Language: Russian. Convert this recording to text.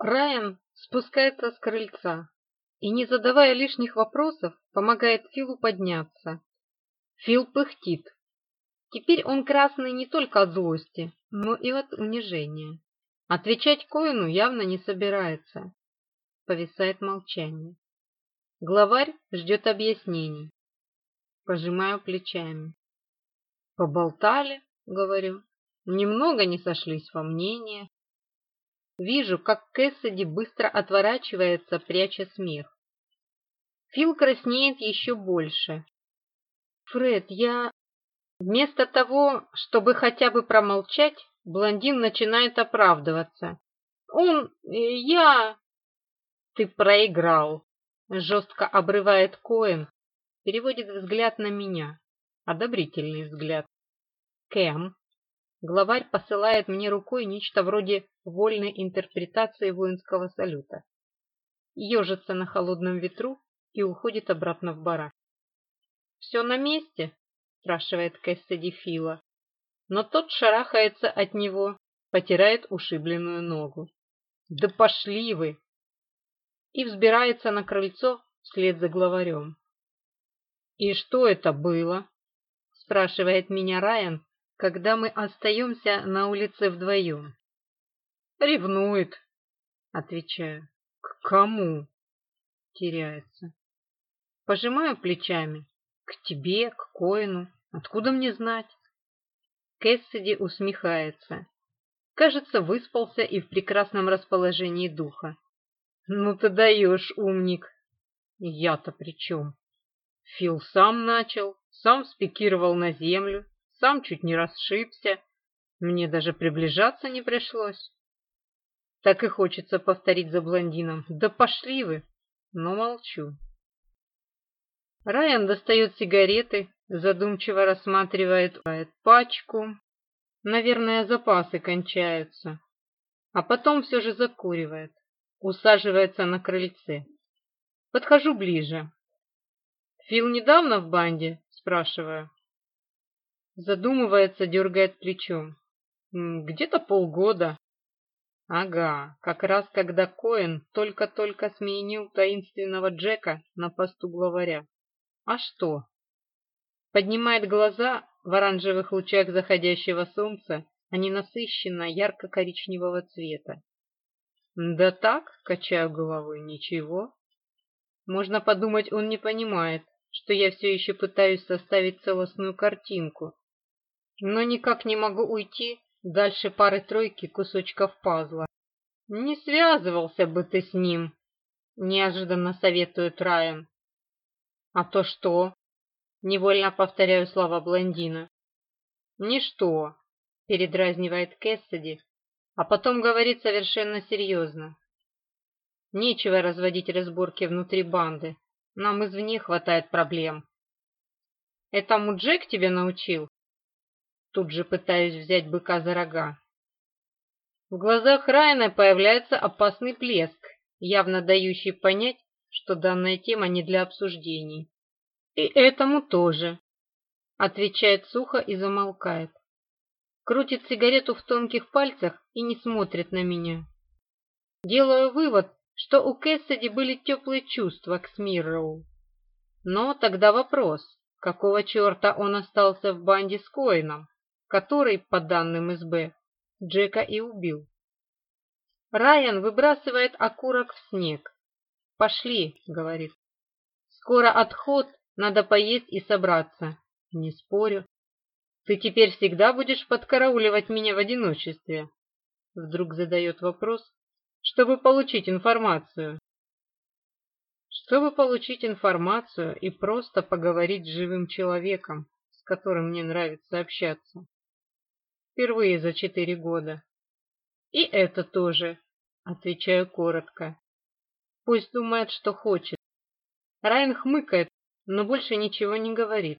Райан спускается с крыльца и, не задавая лишних вопросов, помогает Филу подняться. Фил пыхтит. Теперь он красный не только от злости, но и от унижения. Отвечать Коину явно не собирается. Повисает молчание. Главарь ждет объяснений. Пожимаю плечами. Поболтали, говорю. Немного не сошлись во мнениях. Вижу, как Кэссиди быстро отворачивается, пряча смех. Фил краснеет еще больше. «Фред, я...» Вместо того, чтобы хотя бы промолчать, блондин начинает оправдываться. «Он... Э, я...» «Ты проиграл», — жестко обрывает Коэн, переводит взгляд на меня, одобрительный взгляд. «Кэм, главарь посылает мне рукой нечто вроде вольной интерпретации воинского салюта. Ежится на холодном ветру и уходит обратно в барак. «Все на месте?» – спрашивает Кэссиди Фила. Но тот шарахается от него, потирает ушибленную ногу. «Да пошли вы!» И взбирается на крыльцо вслед за главарем. «И что это было?» – спрашивает меня Райан, когда мы остаемся на улице вдвоем. Ревнует, отвечаю. К кому? Теряется. Пожимаю плечами. К тебе, к Коину. Откуда мне знать? Кэссиди усмехается. Кажется, выспался и в прекрасном расположении духа. Ну ты даешь, умник. Я-то при чем? Фил сам начал, сам спикировал на землю, сам чуть не расшибся. Мне даже приближаться не пришлось. Так и хочется повторить за блондином. Да пошли вы! Но молчу. Райан достает сигареты, задумчиво рассматривает пачку. Наверное, запасы кончаются. А потом все же закуривает. Усаживается на крыльце. Подхожу ближе. «Фил недавно в банде?» – спрашиваю. Задумывается, дергает плечом. Где-то полгода. Ага, как раз когда Коэн только-только сменил таинственного Джека на посту главаря. А что? Поднимает глаза в оранжевых лучах заходящего солнца, а они насыщенно ярко-коричневого цвета. Да так, качаю головой, ничего. Можно подумать, он не понимает, что я все еще пытаюсь составить целостную картинку, но никак не могу уйти дальше пары-тройки кусочков пазла. «Не связывался бы ты с ним», — неожиданно советует Райан. «А то что?» — невольно повторяю слова блондина. «Ничто», — передразнивает Кэссиди, а потом говорит совершенно серьезно. «Нечего разводить разборки внутри банды. Нам извне хватает проблем. Это Джек тебе научил? Тут же пытаюсь взять быка за рога. В глазах Райана появляется опасный плеск, явно дающий понять, что данная тема не для обсуждений. И этому тоже. Отвечает сухо и замолкает. Крутит сигарету в тонких пальцах и не смотрит на меня. Делаю вывод, что у Кэссиди были теплые чувства к Смирроу. Но тогда вопрос, какого черта он остался в банде с Коином, который, по данным СБ, Джека и убил. Райан выбрасывает окурок в снег. «Пошли», — говорит. «Скоро отход, надо поесть и собраться». «Не спорю». «Ты теперь всегда будешь подкарауливать меня в одиночестве?» Вдруг задает вопрос, чтобы получить информацию. Чтобы получить информацию и просто поговорить с живым человеком, с которым мне нравится общаться. Впервые за четыре года. И это тоже, отвечаю коротко. Пусть думает, что хочет. Райан хмыкает, но больше ничего не говорит.